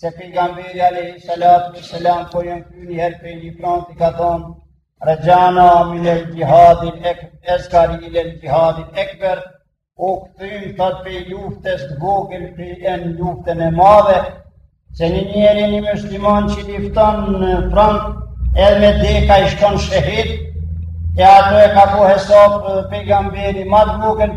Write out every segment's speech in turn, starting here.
se pejgamberi alayhi salatu wa salam po janë kthy një herë pej një fronti ka thon Rajana min al jihad al asgar ila al jihad al akbar u kthym tash pej luftës të vogël për e në luftën e madhe, se një njeri një musliman që lifton në front, edhe me dekë ai shkon shehit, e ato e ka bo hesap pejgamberi ma të vogël,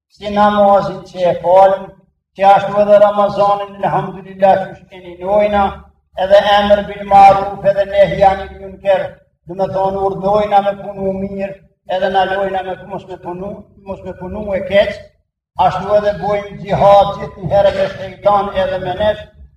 si namazin që e falën, qashtu edhe Ramazanin, alhamdulillah, qysh e ninojna, edhe emër bil maruf, edhe nehji anil munker, domethonë urdojna me punu mirë, edhe nalojna me mos me punu, mos me punue keq, ashtu edhe bojmë xhihad gjithë në herë me shejtan edhe me nefs,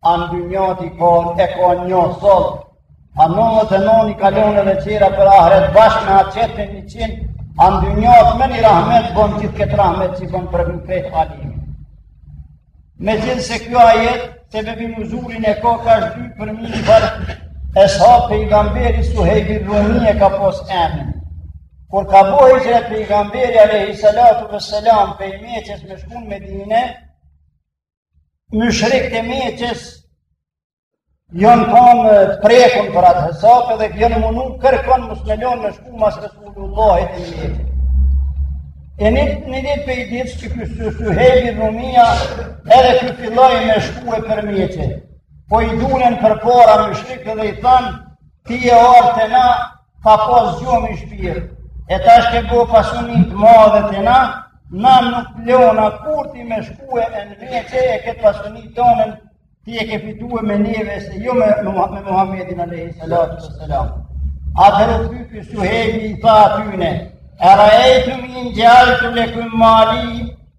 A në dynjat i ka, e ka një sot, a nondhet e non i ka lonë edhe qera për ahiret bashkë me atë qetë njëqin, a në dynjat me një rahmet bon gjithë këtë rahmet që bon për këtë krejt alemin. Me gjithë se kjo ajet, sebebi nuzulin e ka, ka zhdryp përmi një farë, ashabi pejgamberit Suhejbi Rumi e ka pas emnin. Kur ka bo hixhret pejgamberi alejhi salatu ve selam pej Meqes me shku n'Medine, myshrikët e Meqes janë kanë të prekun për atë hesap dhe janë mundu kërkon mos me lon me shku mas Resulullahit pej Meqes. E një një ditë pej ditsh qeky Suhejbi Rumia edhe ky filloj me shkue për Meqe. Po i dulen përpara myshrikët dhe i thanë ti ke ardhë te na pa pas gjo mi shpirt, e tash ke bo pasuni të madhe te na, na nuk lona kurr ti me shkue në Meqe e këtë pasunin tonën, ti e ke fitue me neve se jo me, me, me Muhammedin Alejhi Salatu Ve Selam. Atëherë qyky Suhejbi i tha atyne, eraejtum in xhealtu lekum mali,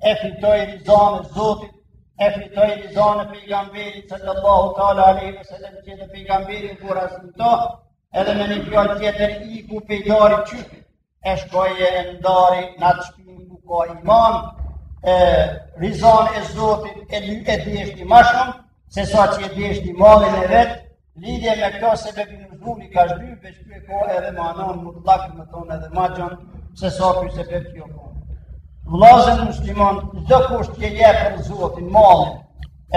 e fitoj rizanë e zotit, e fitoj rizanë e pejgamberit, sallallahu teala alejhi ve selem, që dhe pejgamberi, kur asë në ta, edhe me një fjalë tjetër iku pej dari qyfrit, e shkoj e n'dari në atë shpinë ku ka iman, e rizanë e zotit, e ly e deshti ma shumë, se sa që e deshti malin e vet, Lidhje me këto sebebi nuzuli ka zhdryp, veç kjo e ka edhe mananë ma të larg me thonë edhe ma gjon, se sa ky sebeb që ka. Vllazën musliman, çdokush që jep për zotin malin,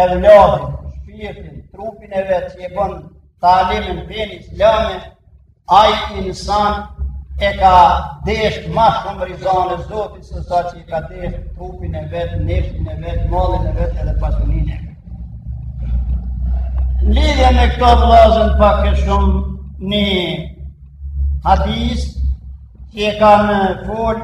evladin, shpirtin, trupin e vet, që e bon talimin, fenë islame, Ai insan e ka desh ma shumë rizanë e zotit se sa që i ka desh trupin e vet, nefsin e vet, malin e vet edhe pasunin e vet. Lidhje me këto vllazën pak e shumë një hadis që e ka në folë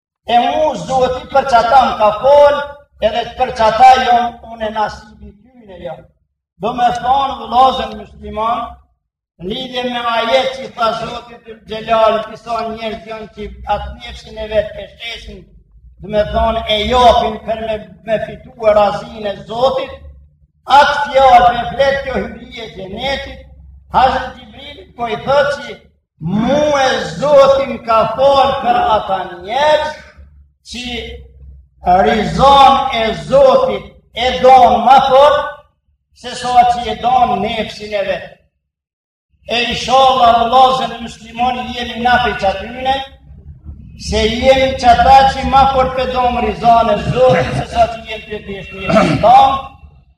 E mu Zoti për qata më ka fal, edhe të për qata jam unë e nasibi tyne jam. Domethonë vëllazën muslimon, lidhje me ajet që i tha Zoti dhul xhelal, disa njerëz jon që ata nefsin e vet e shesin, domethonë e japin për me, me fitue razinë e Zotit, atë fjalë me flet kjo hyrije xhenetit, Hazreti Xhibril po i thot që Mu Zoti m'ka fal për ata njerëz që rizan e Zotit e donë ma fort se sa që e donë nefsin e vet. E ishalla vëllazën muslimon jemi na prej qatyne, se jemi qata që ma fort e dom rizan e Zotit se sa që jemi për të një shmirë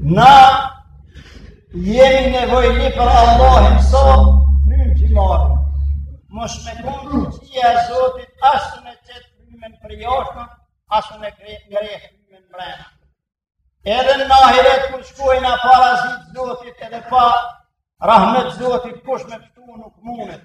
Na jemi nevojli për Allahin sa frymë që marë. Mos me konë fuqia e Zotit, as me qit frymen përjashta, as me ngre frymen mrena. Edhe në ahiret kur shkojna pa razi t'Zotit edhe pa rahmet Zotit, kush me pshtu nuk mundet.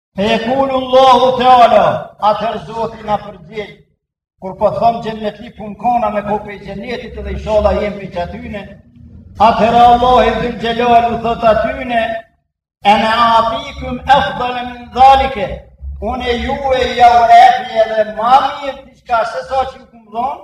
Fe jekulu Allahu teala, atëherë Zoti na përgjigj, kur po thom xhennetli kur kona me kon prej xhennetit dhe ishalla jem prej qatyne, atëherë Allahi dhul xhelal u thot atyne, ene utikum efdale min dhalike, unë juve jau epi edhe ma mirë diçka se sa që ju kom dhonë,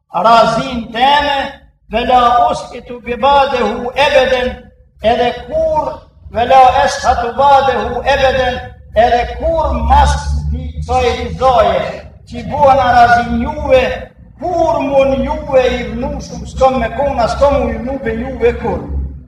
razinë teme, ve la ushitu badehu ebeden, edhe kurrë, ve la eshatu badehu ebeden, edhe kurrë mas kësaj rizaje, që u bona razi n'juve, kurrë mo n'juve idhnushëm s'kom me konë, s'kom m'u idhnu për juve kurrë.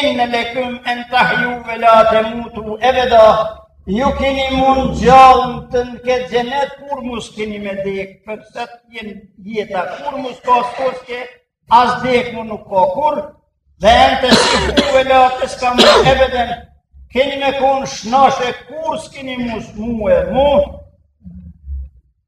Inne lekum en tahjev ve la temutu ebeda, ju kini m'u ngjall në këtë xhenet, kurrë mo s'kini me dek, për sa të jenë jeta, kurrë mo s'ka së kërës ke, as dekë mo nuk ka kurrë, ve en tesihhu ve la teskamu ebeden, kini me konë shnoshë, kurrë s'kini m'u smue mo,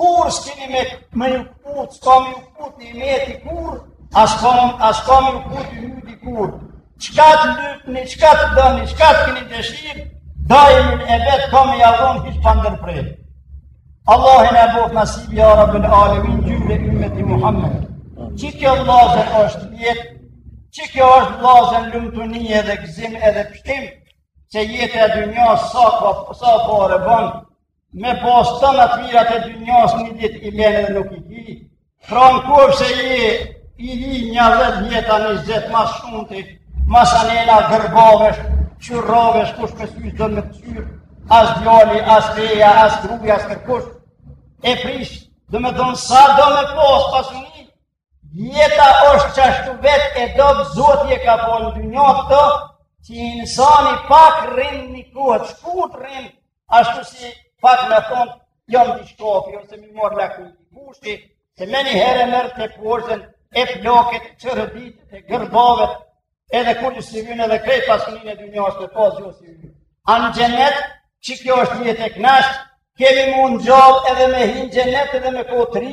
Kurrë s'kini me me ju kput, s'ka me ju kput nimeti kurrë, as ka, as ka me ju kput ymyti kurrë. Çka të lypni, çka të doni, çka të kini dëshirë, dajmin e vetë ka me jau dhon hiç pa ndërpre. Allahi na e boftë nasib ja Rabbil Alemin, gjithë ymeti Muhammed. Qikjo vllazën është jetë, qikjo është vllazën lumtuni edhe gëzim edhe pështim, se jeta e dynjas, sa pare bon, Me pas tona të mirat e dynjas një dit i len edhe nuk i ki, pra në kërë se i i li nja dhjetë a njëzet ma s'shumti, masanena gërbavesh, qyrravesh, kush me sy s'don me t'kqyr, as djali, as reja, as gruja, as kërkush, e prish, domethënë sa do me pas pasuni, jeta është qashtu vetë e do, Zoti e ka bo dynjanë këtë, që insani pak rrin një kohë t'shkurt rrin, Ashtu si pak me thonë, jam një shkopi, ose mi morë në ku bushti, se me një herë e merr teposhtën, e plaket, qërditet, e gërbavet, edhe kurrnjë s'i vyn, edhe krejt pasunin e dynjas t'e pas s'i vyn. A në xhenet, që kjo është një të knasht, kemi m'u ngjall edhe me hi n'xhenet edhe me kon t'ri,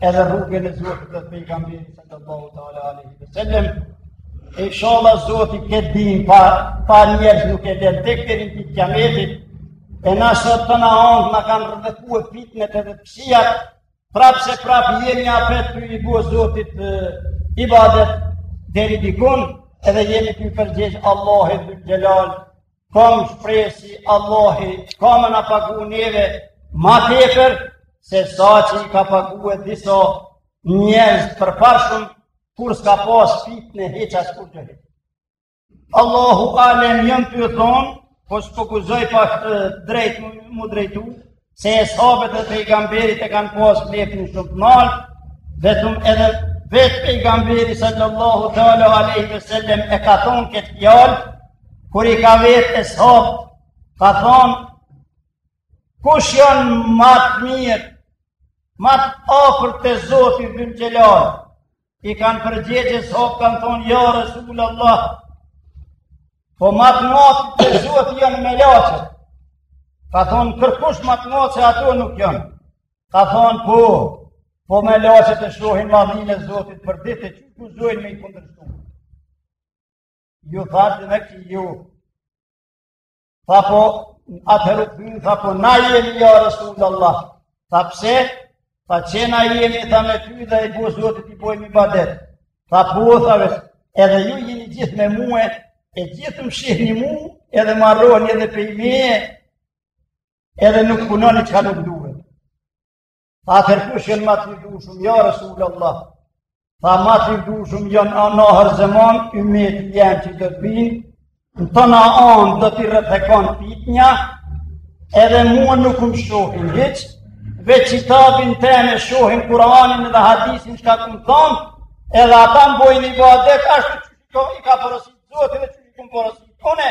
edhe rrugën e Zotit dhe pejgamberit sallallahu taala alaihi wasallam. Inshallah Zoti ket din pa njerëz nuk e len tek deri në kiamet. E na sot n'tona ant na kanë rrethekue fitnet edhe pisiat. Prap se prap jemi apet tu i bo Zotit ibadet deri dikun edhe jemi tu iu përgjegj Allahit Dhul Xhelal kam shpresë Allahi ka me na pague neve ma tepër se sa që i ka pague disa njerëz t'përparshëm kur s'ka pas fitne hiç askurrgjë hiç. Allahu alem jam tu e thonë, po s'po guxoj pak drejt m'u drejtu, se eshabët e pejgamberit e kanë pas vleftën shumë nalt, vetëm edhe vetë pejgamberi sallallahu tala aleyhi ve sellem e ka thonë këtë fjalë, kur i ka vet eshabët, ka thonë, kush janë ma t'mirë, ma t'afër te Zoti Dhul Xhelal, i kanë përgjegj eshabët kanë thonë, ja Resul Allah, po ma t'ngatë te Zoti janë melaqet, ka thonë, kërkush ma t'ngatë se ato nuk janë, ka thonë, po, po melaqet e shohin madhninë e Zotit për ditë, qysh guxojnë me i kundërshtu? Ju thashtë dhe ki ju, Tha po, atëherë pynë, tha po, na jemi ja Resul Allah. Tha pse, tha që na jemi, tha me ty dhe i bo Zotit i bojmë ibadet. Tha po, tha veç, edhe ju jeni gjithë me mu, e gjithë më shihni mu, edhe marroni edhe prej meje, edhe nuk punoni çka nuk duhet. Atëherë kush janë ma të dashun, ja Rasul Allah. Tha ma të dashun janë n'ahir zeman, ymeti jem që do vijnë, në tona anët do t'i rrethekon fitnja, edhe mua nuk më shohin hiç, veç qitabin tem e shohin Kur'anin dhe hadisin çka kom thonë, edhe ata më bojnë ibadet, ashtu që i ka porosit Zoti dhe që i kom porosit unë,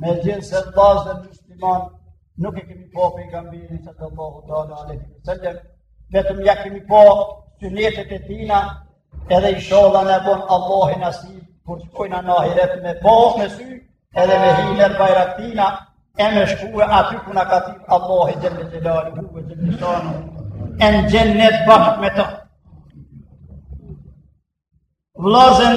Megjithëse vllazën musliman, nuk e kemi pa pejgamberin sallallahu ta'ala aleyhi ve sellem, vetëm ja kemi pa synetet e tina, edhe ishalla na bon Allahi nasip, kur të shkojna në ahiret me pa me sy, edhe me hi nër bajrak tina, e me shkue aty ku në katim Allahi xhelle xhelaluhu, e në xhennet bashkë me të. Vllazën,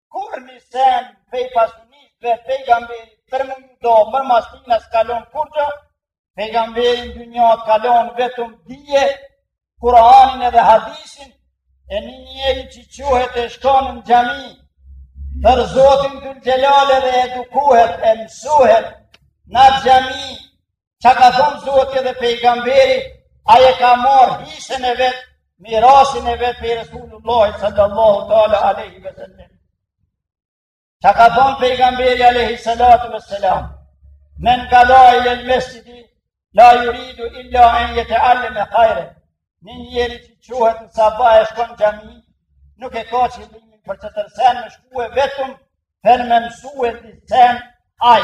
Kur nisen pej pasunis dhe pejgamberi për me ju nda mas tina s'ka lon kurgja, pejgamberi n'dynja ka lon vetëm dije, Kuranin edhe hadisin, e një njeri që çohet e shkon në xhami, për Zotin xhelle xhelaluhu dhe edukohet e mësohet, në xhami, Ça ka thonë Zoti dhe pejgamberi, ai e ka marrë hisen e vet, mirasin e vet pej Resulullah sallallahu ta'ala aleyhi ve sellem. Ça ka thonë pejgamberi aleyhi salatu ve selam, men gada ilel mesxhidi, la juridu illa en jete'alleme hajren, një njeri që çohet në sabah e shkon n'xhami, nuk e ka qëllimin për tjetër sen me shkue, vetëm, për me mësue disen ai.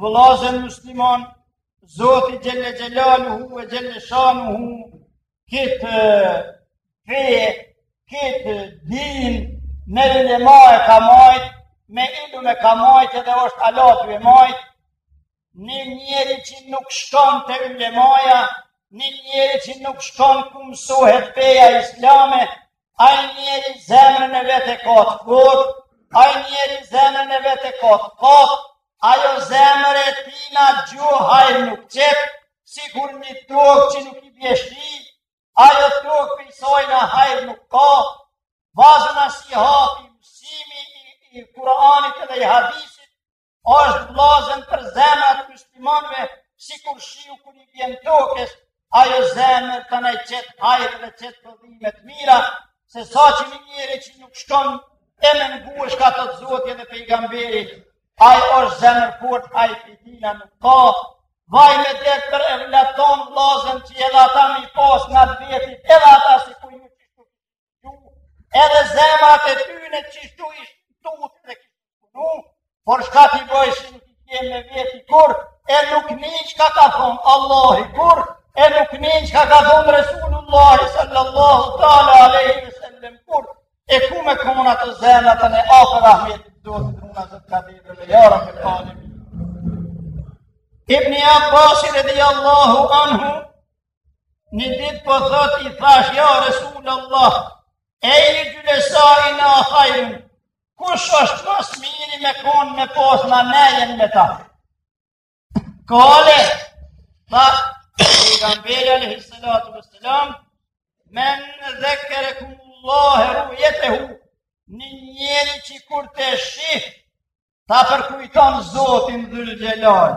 Vëllazën musliman, Zoti Xhelle Xhelaluhu e Xhelle Shanuhu, këtë fe, këtë din, me ylema e ka majt, me ilm e ka majt edhe është hala tu e majt, një njeri që nuk shkon te ylemaja, një njeri që nuk shkon ku mësohet feja islame, Ai njeri zemrën e vet e ka t'fort, ai njeri zemrën e vet e ka t'kot, ajo zemër e tina gjo hajr nuk qet, sikur një tokë që nuk i bje shi, ajo tokë kurrsoj hajr nuk ka, vllazën asi hesapi mësimi i, i Kuranit dhe i hadisit, Është vllazën për zemrat muslimanëve, sikur shiu kur i vjen tokës, ajo zemër tanaj qet hajr dhe qet qëllime t'mira, sesa që një njeri që nuk shkon e me ngue shka thot Zoti edhe pejgamberi, ajo është zemër fort, hajr i tina nuk ka, vaj medet për evlatë ton vllazën që edhe ata me i pas nga vetit, edhe ata sikur një që Edhe zemrat e tyne qishtu ishtu të kështu, por shka t'i bojsh, s't'i kem me veti kurr, e nuk nin çka ka thonë Allahi kurr, e nuk nin çka ka thonë Resulullahi sallallahu ta'la aleyhi sallam kurr, e ku me kon ato zemrat e tyne afër rahmet, do të të në zëtë ka dhejtë dhe jarëm e talim. Ibni Abbasi radijallahu anhu, Një ditë po thot i thash, ja Resulallah, ejju xhulesaina hajrun, kush është ma s'miri me konë me pas na nejen me ta? Kale, tha, Pejgamberi alejhis salatu ves selam, men dhekkerekumullahe ru'jetuhu, një njeri që kur t'e shih, ta përkujton Zotin dhul xhelal,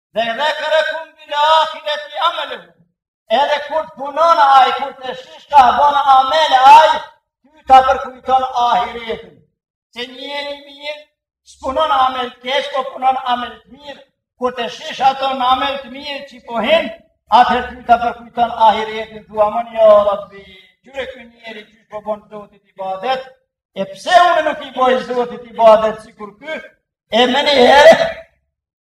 ve dhekkerekum bil ahireti ameluhu, edhe kur të punon aj, kur t'e shish ka bon amel aj, ty ta përkujton ahiretin. Se njeri i mirë, s'punon amel të keq, po punon amel të mirë, kur t'e shish aton amel të mirë që po hin, atherë ty ta përkujton ahiretin, thua aman ja rabbi, kqyre ky njeri qysh po bon zotit ibadet, e pse unë nuk i boj zotit ibadet sikur ky, e menjëherë,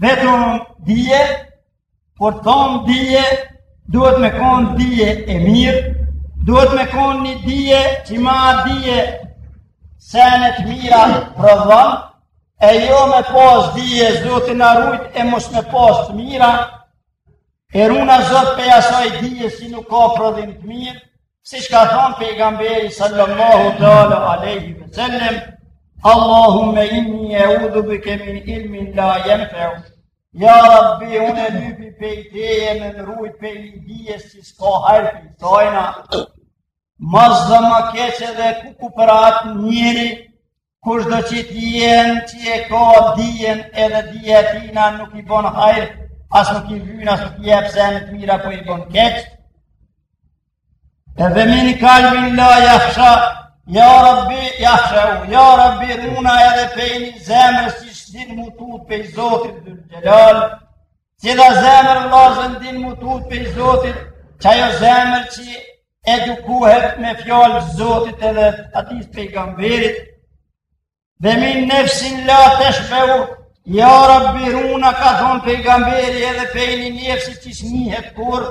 Vetëm dije, por thonë dije, duhet me konë dije e mirë, duhet me konë një dije që ma dije sene t'mira prodhon, e jo me pas dije Zoti na rujt e mos me pas të mira, E runa zot pej asaj dije qi nuk ka prodhim të mirë, siç ka thonë Pejgamberi sallallahu teala alejhi ve sellem, Allahumme inni eudhu bike min ilmin la jenfeu, ja rabbi unë e lypi pej teje me na rujt pej dijes qi s'ka hajrë pej tajna, mos Zot ma keq edhe kuku për atë njëri, Kushdo që të jenë që e ka dijen edhe dija e tina nuk i bon hajrë, as nuk i vynë, as nuk i jep sene të mira, po i bon keqë. Ve min kalbin la jahsha, ja rabbi jahshau, ja rabbi runa edhe pej ni zemrës që s'din m'u tut pej Zotit dhul xhelal, Cila zemër vllazën din m'u tut pej Zotit, qajo zemër që edukohet me fjalë të Zotit edhe hadis pejgamberit. Ve min nefsin la teshbeu, ja rabbi runa ka thonë pejgamberi edhe pej ni nefsi që s'ngihet kurrë,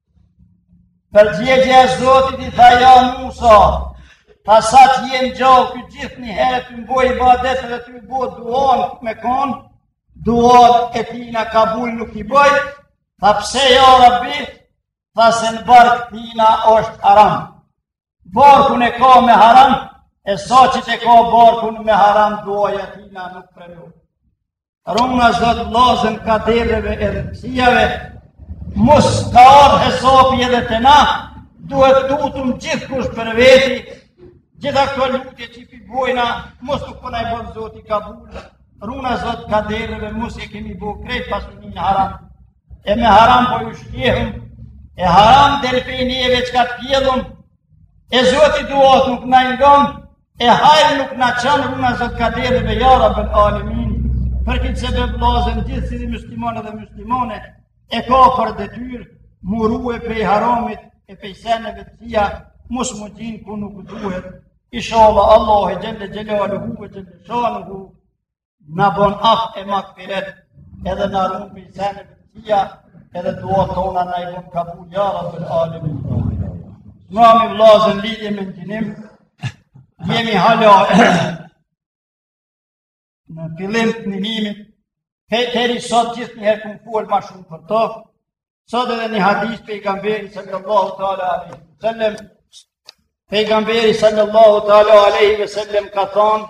Përgjegjja e Zotit i tha ja Musa, tha sa t'jen gjallë ky gjithnjëherë tu m'bo ibadet dhe tu m'bo dua me konë, duat e tina kabull nuk i boj, tha pse ja rabbi, tha se në bark tina është haram. Barkun e ka me haram, e sa që të ka barkun me haram duaja e tina nuk prenu. Runa Zot vllazën kederëve e rëndësijave, mos ka ardhë hesapi edhe te na, duhet t'tutëm gjithkush për veti, gjitha këto lutje që po i bojna, mos nuk po na i bon Zoti kabull, runa Zot kederëve, mos e kemi bo krejt pasuninë haram, e me haram po ushqehëm, e haram del prej neve çka të pjellëm, e Zoti duat nuk na i ngon, E hajr nuk na çon runa Zot kederëve ja Rabbel alemin, për këtë sebep vllazën gjithë cili musliman edhe muslimane, e ka për detyrë, m'u rue pej haramit, e pej seneve të kqija, mos m'u gjinë ku nuk duhet, ishalla Allahu xhel-le xhelaluhu e xhel-le shanuhu, Na bon af e magfiret, edhe na run pej seneve të kqija, edhe duat tona na i bon kabull ja Rabbel alemin. Amin vllazën lidhje me ngjinim, jemi hala në fillim të ninimit, deri sot gjithnjëherë kem folë ma shumë për të, sot edhe një hadis Pejgamberi sallallahu ta'ala aleyhi ve sellem, Pejgamberi sallallahu ta'ala aleyhi ve sellem ka thonë,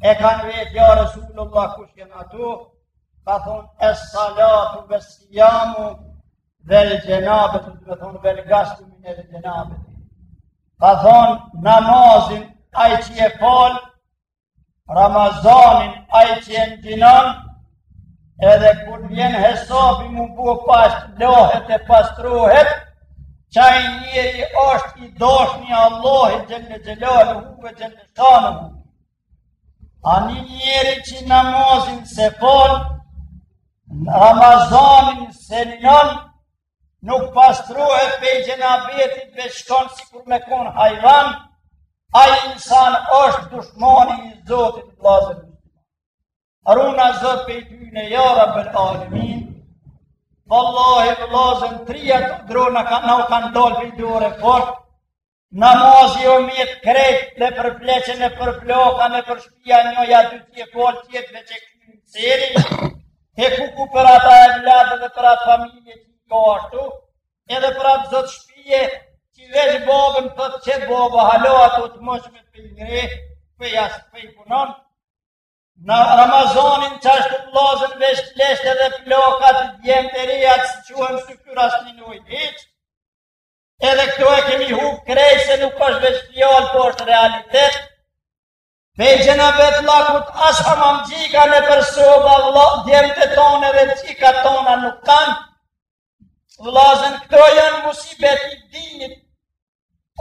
E kanë vetë ja Resulullah kush janë ato, ka thonë es-salatu ves-sijamu vel xhenabeti, domethonë vel gaslu minel xhenabeti. Ka thonë namazin ai që e falë, Ramazanin ai që e ngjinon, Edhe kur vjen hesapi m'u bo paq lahet e pastrohet, qaj njeri është i doshni Allahit xhel-le xhelaluhu e xhel-le shanuhu. A një njeri që namazin s'e falë, Ramazanin s'e ninon, nuk pastrohet pej xhenabetit veç shkon sikur me kon hajvan, ai insan është dushmoni i Zotit vllazën. A runa Zot pej tyne ja Rabbel alemin, vallahi vëllazën triat gjona na u kanë dalë pej dore fort, namazi o met krejt veç për pleqen e për plaka nëpër shpia një ja dy që fal tjetër veç e kqyrin seri, e kuku për ata evlad dhe për atë familje që i ka ashtu, edhe për atë zot shpije që veç babën të thotë qe babë hala ato të moçme po i ngreh, po as po i punon, Në Ramazanin qashtu vllazën veç pleqt edhe plakat djemt e rij as çohen syfyr as me ninu hiç. Edhe këto e kemi hupë krejt se nuk është veç fjalë, po është realitet. Pej xhenabetit la ku as hamamxhika nëpër soba vlla djemtë tonë edhe çikat tona nuk kanë. Vllazën këto janë musibeti i dinit,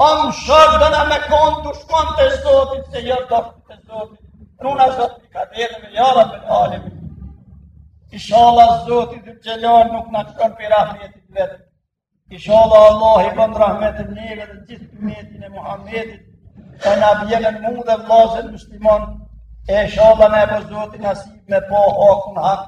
O më shërë dhe na me konë dushmonë të zotit, se jo dashtë të zotit. Runa zot i ka dhe dhe me ja ra për alim. Ishalla zoti xhelle nuk na lshon prej rahmetit vet. Ishalla Allahi bon rahmet neve dhe gjithë ymetin e Muhammedit. E na bjen mu dhe vllazën muslimon. E ishalla na bon zoti nasib me pa hakun hak.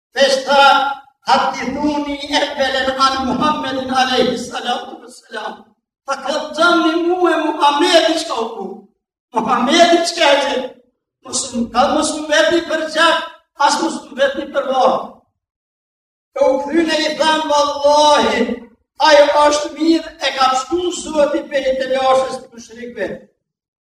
E çka tha, hadithuni evvelen an Muhammedin Alejhi Salatu ve Selam. Tha kallxomni mu e Muhammedi çka u ku. Muhammedi çka ke. Mos ka mos më vetni për gjak, as mos më vetni për varrë. Ka u kthyn e i thanë vallahi, ai është mirë e ka pshtu zoti prej telashes të mushrikve.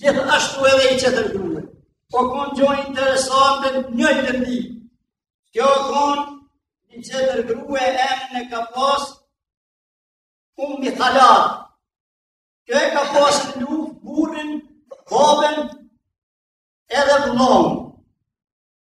Gjithashtu edhe i qetër grue, po konë gjo interesante me e ndi. Kjo konë një qetër grue emnin e ka pas Ummi Halad. Kjo e ka pas në luftë, burrin, babën, edhe vëllon.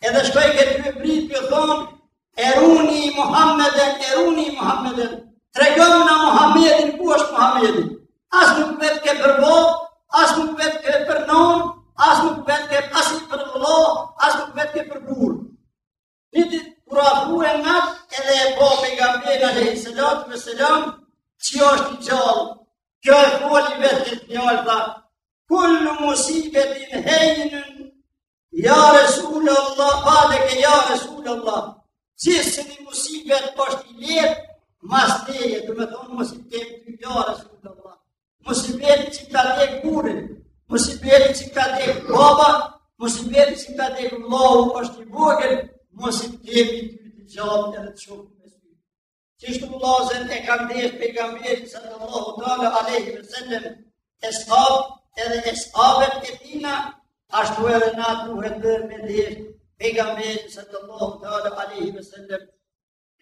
Edhe shkojke tuj britë po thonë, eruni Muhammeden, eruni Muhammeden, tregomni Muhammedin, ku është Muhammedin? As nuk vetke për babë, as nuk vetke për nonë, as nuk vetke asi për vëlla, as nuk vetke për burrë. Një të kura ku e nga, edhe e pa pejgamberin alejhi salatu ve selam, që është i gjallë, kjo e foli qetë fjalë tha, kullu musibetin hejjinun Ja Resul Allah, bade ke ja Resul Allah, gjithë një musibet është i letë, mas teje, domethonë masi t'kem ty ja Resul Allah, musibeti që ka dek burri, musibeti që ka dek baba, musibeti që ka dek vllau është i vogël, masi t'kemi ty të gjallë edhe të shnoshë. qishtu vëllazën e kanë deshtë pejgamberin sallallahu Teala Alejhi ve sellem, eshabët edhe eshabet e tina, ashtu edhe na duhet dhe me deshtë pejgamberin sallallahu Teala Alejhi ve sellem,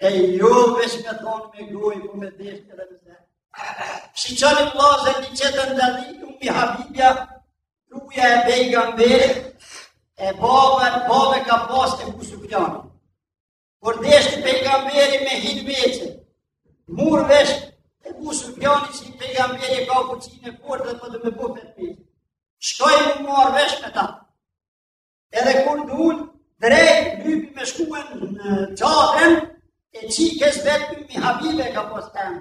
e jo veç me thonë me gojë, po me deshtë edhe me dhe. Shiqoni vëllazën një qetër ndodhi Ummi Habibja, gruja e pejgamberit, e babën, babën e ka pas Ebu Sufjan. Kur deshti pejgamberi me hi në Meqe, murr vesh Ebu Sufjani që pejgamberi e ka fuqinë e fortë dhe po don me bo feth Meqen. Shkoj mu marrë vesh me ta. Edhe kur në unë, drejt, lypi me shkue në çadrën e çikës vet Ummi Habibe e ka pas emën.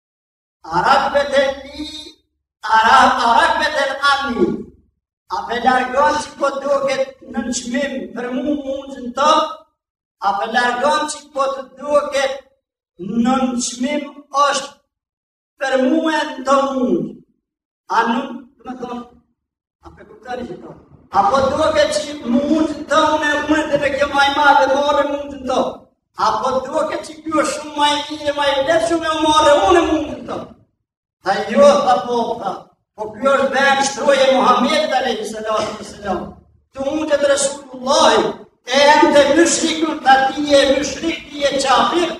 Arabëve të ti, arab, arabëve të ami, a për largon që po duket në në qmim për mu mundën të, a për largon që po të duket në në qmim është për mu e në të mundë. A nuk, dhe me thonë, a për kërëtari që ka? A po të duke që më mund të të unë e unë dhe me kjo maj ma dhe more mund të të? A po të duke që kjo shumë maj i dhe maj i dhe shumë e more unë e mund të të? A jo, a po, a po kjo është dhe në shtroj e Muhammed dhe në i salatë në salatë. Të mund të të rëshullë Allahi, e e në të mëshrikën të ati e mëshrikë ti e qafirë,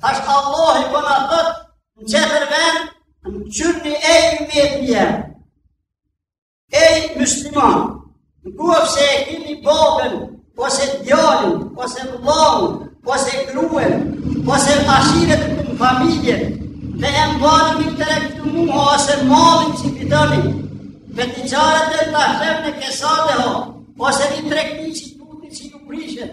Tash Allahi po na thot, në qetër vend, në Kur'an, ej mu'minë. Ej musliman, n'koftëse e kini babën, ose djalin, ose vëllaun, ose gruen, ose ashiretukum familjen, ve emvalun iktereftumuha, ose mallin që e fitoni, ve tixharetun tahshevne kesadeha, ose një tregti që i tutni që ju prishet,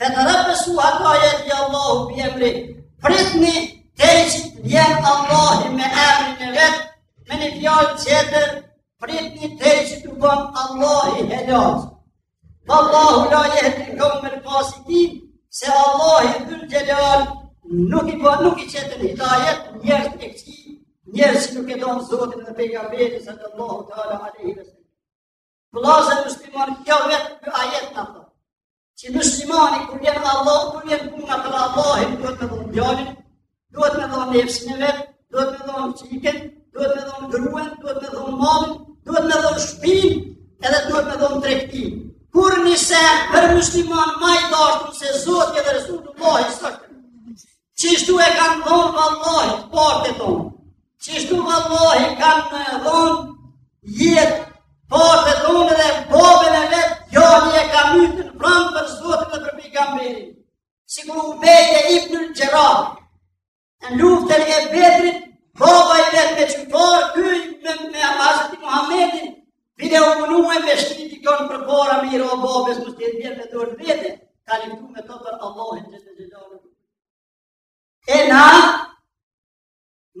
dhe të rëpësu ato jetë një Allahu për emri, pritni të ishtë vjen Allahi me emri në vetë, me një fjallë qëtër, pritni të ishtë të bëm Allahi helazë. Dhe Allahu la jetë të këmë mërë pasi ti, se Allahi dhul gjelal nuk i bëm nuk i qëtër një dajet njërës të këqi, njërës që nuk e donë zotën dhe pejga vejtë, se të Allahu të ala alejë Vëllazër musliman, kjo vetë ky ajet na thotë. Që muslimani kur vjen Allah, kur vjen puna për Allahin, duhet me dhon djalin, duhet me dhon nefsin e vet, duhet me dhon çikën, duhet me dhon gruan, duhet me dhon mallin, duhet me dhon shtëpinë, edhe duhet me dhon tregtinë. Kurrnjë sen për musliman ma i dashtun se Zoti edhe Resulullahi s'ka, Qishtu e kanë dhonë vallahi të partë e tonë. Qishtu vallahi kanë dhonë jetë t'partë e tonë dhe babën e vet, djali e ka mytën, vranë për Zotin dhe për pejgamberin. Sikur Ubejde ibn Xherrah, në luftën e Bedrit, baba i vet me qufarë, ky me, me hazreti Muhammedin, Ubejde u munue me shti dikon përpara me i ra babës, mos t'i bjerë me dorë vetë, ka liftu me të për Allahin xhelle xhelaluh. E na,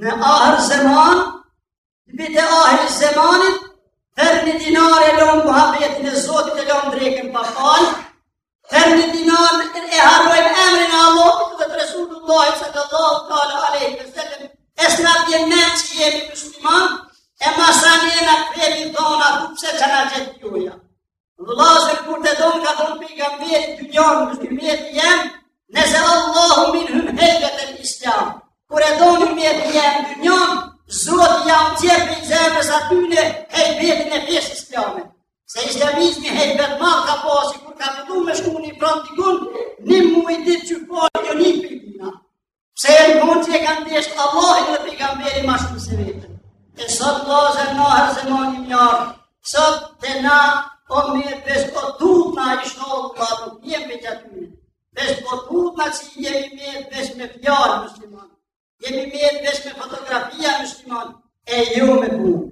në ahër zeman, t'bijtë e ahër zemanit, për një dinar e lomë muhabetin e Zotit e lomë drekën pa falë, Për një dinar e harrojnë emrin e Allahut dhe të Resulullahit salallahu Teala alejhi ve sellem. E s'na vjen n'men që jemi musliman, e masani e na kredi dhona kupse që na gjithë juja. Vëllazër kur ta donë ka thonë pejgamberi dynjon ymeti jem, neze Allahu minhum hejbetel islam, kur e donë ymeti jem dynjon, Zoti jau nxjerr prej zemrës atyne hejbetin e fesë islame. Se islamizmi hejbet madh ka pas, kur ka u dashtë me shku një pranë dikun, një muj ditë që po e kjo një për një. Se e në mund që e kanë dashtë Allahin dhe pejgamberin ma shumë se veten. E sot vllazën në hërë zë më një mjarë, sot të na o merr vesh po të dhut në i shodhë të pa të një për që aty. Veç po dukna që jemi merr vesh me fjalë muslimanë. Jemi merr vesh me fotografia musliman, e jo me punë.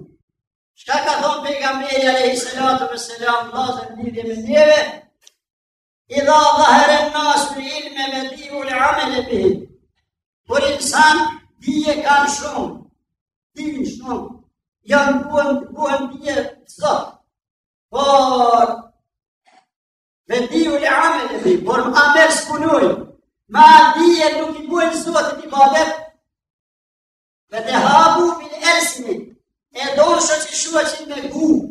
Çka ka thonë pejgamberi alejhi salatu ve selam, vllazën lidhje me neve, idha edhheren-nasul ilme ve dajjeul amele bihi. Kur insan dije kanë shumë, dije shumë, janë buhen, buhen dije zot. Por, Ve dajjeul amele bihi, por amel s'punojn, m'at dije nuk i bujn Zotit ibadet, ve tehabu bil elsini, e don shoqi shoqin me guh,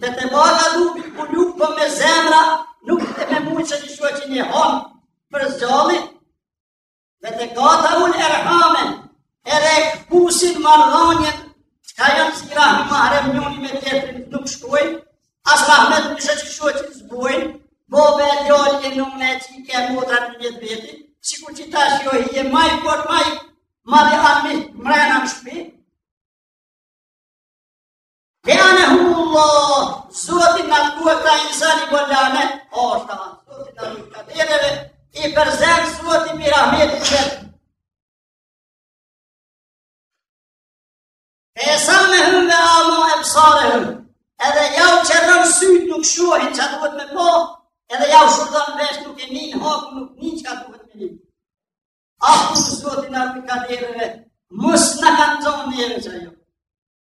ve tebagadu bil kulub, po me zemra, nuk të me mund shoqi shoqin e han, për s'gjalli, ve tekataul erhame, edhe e këpusin marrëdhënien, çka janë sila rahmi mahrem njoni me tjetrin nuk shkojnë, as rahmet shoqi shoqit s'bojnë, babë e djalë e nuk me që i ke motra në një beti, si kur që ta shjo i e maj, por maj, ma dhe armik mrena në shpi, Leanehumullah, zotin në të kuat ka insani bo lanet, o është të anë, zotin në të kadereve, i përzen Zoti prej rahmetit të vet. Esammehum ve a'ma ebsarehum, edhe jau qorron sytë nuk shohin çka duhet me pa, edhe jau shurdhon veshë nuk e nin, hak nuk nin çka duhet me ni. Apo të zotin në të kadereve, mos na ka zonë njërë që ajo.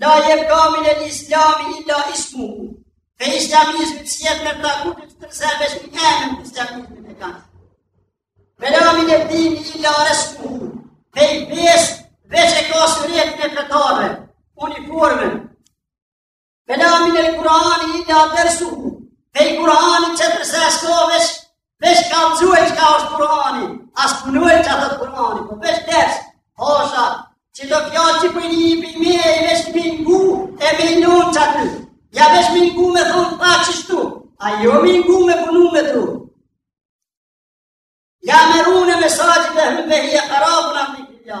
La jebka minel islami il-la ismuhu, prej islamizmit s'jet me ta ku të të zërve që një emën të islamizmi të kanë. Ve la mined-dini il-la resmuhu, prej fesë, veç e ka suretin e fetarve, uniforme. Ve la minel kur'ani il-la dersuhu, prej Kur'anit që të zërve shkovesh, Veç ka mësue çka është Kurani, as s'punon qat Kurani, po veç des, hoxha, që të fjallë që për një për me e veç me ngu e me nejt qaty. Ja veç me ngu me thonë po qështu, a jo me ngu me punu me to. Ja me rune me sajtë dhe hëmë dhe hi e karabë në një kërja.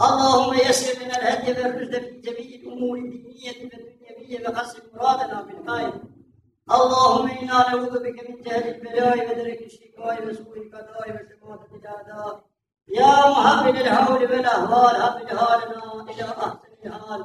اللهم يسر من الهدي والرشد في جميع الأمور الدينية والدنيوية وحسن مرادنا بالخير اللهم انا نعوذ بك من جهل البلاء ودرك الشقاء وسوء القضاء وشماتة الاعداء يا محمد الحول والاهوال هب حالنا الى احسن الحال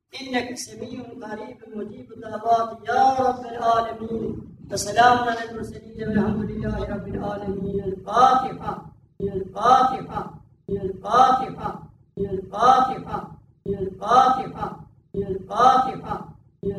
إنك سميع قريب مجيب الدعوات يا رب العالمين السلام على المرسلين والحمد لله رب العالمين الفاتحة من الفاتحة من الفاتحة من الفاتحة من الفاتحة من الفاتحة